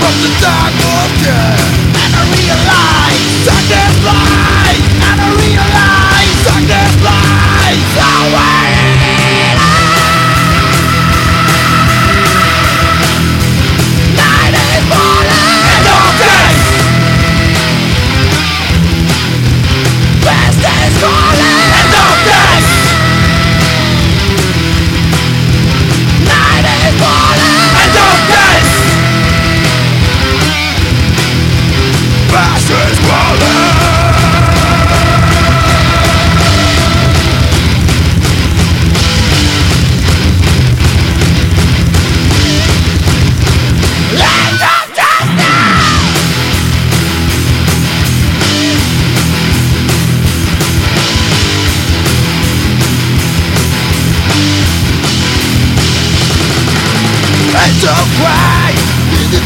from the dark of death And I realize that there's life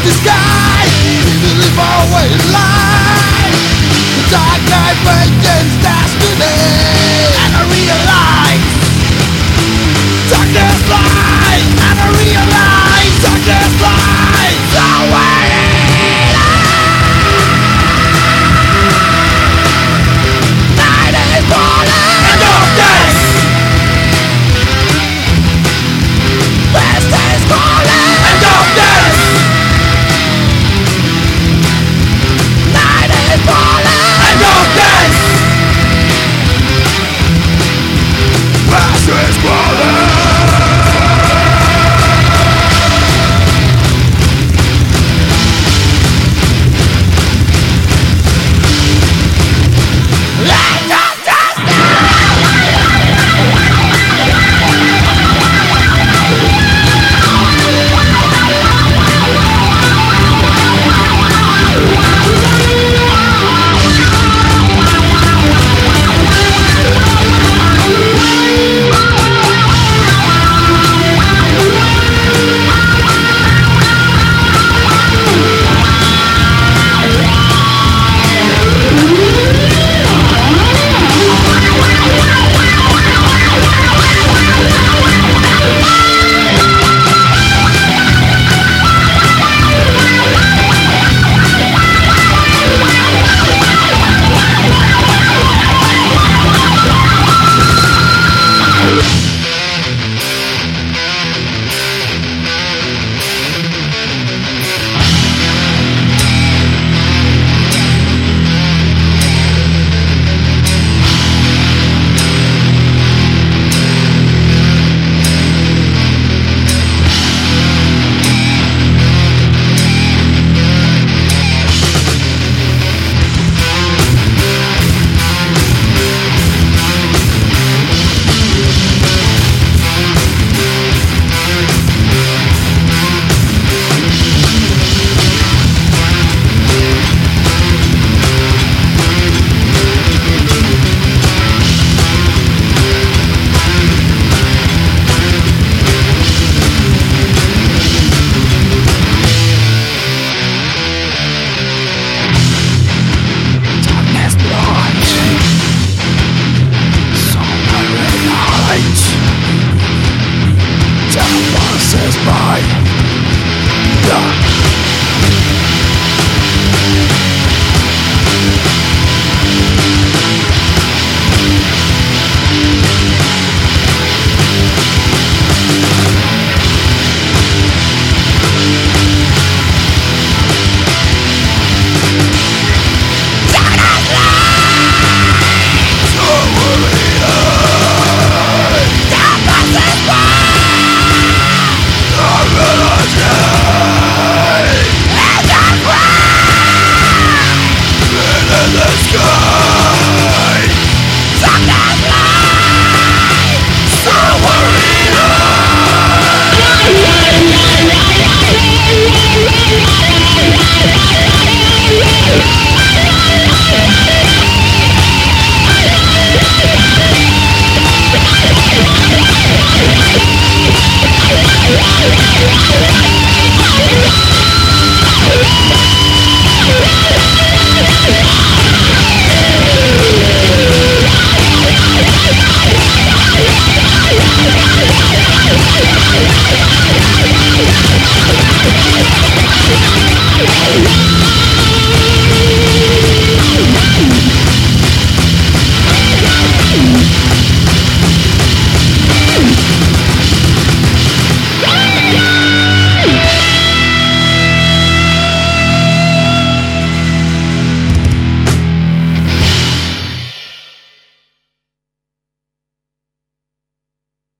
the sky. We if our way in line The dark night breaks